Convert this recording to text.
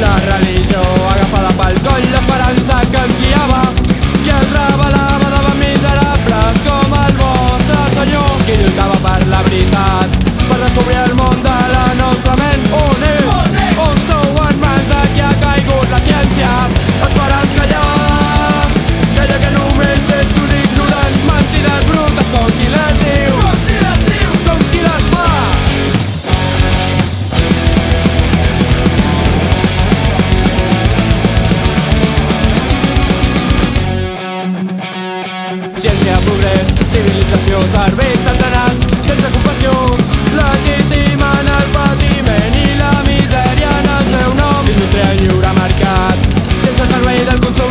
La radio Ciència, progrés, civilització, serveis centenats, sense compassió, legitimen el patiment i la misèria en el seu nom. Indústria lliure mercat, sense servei del consum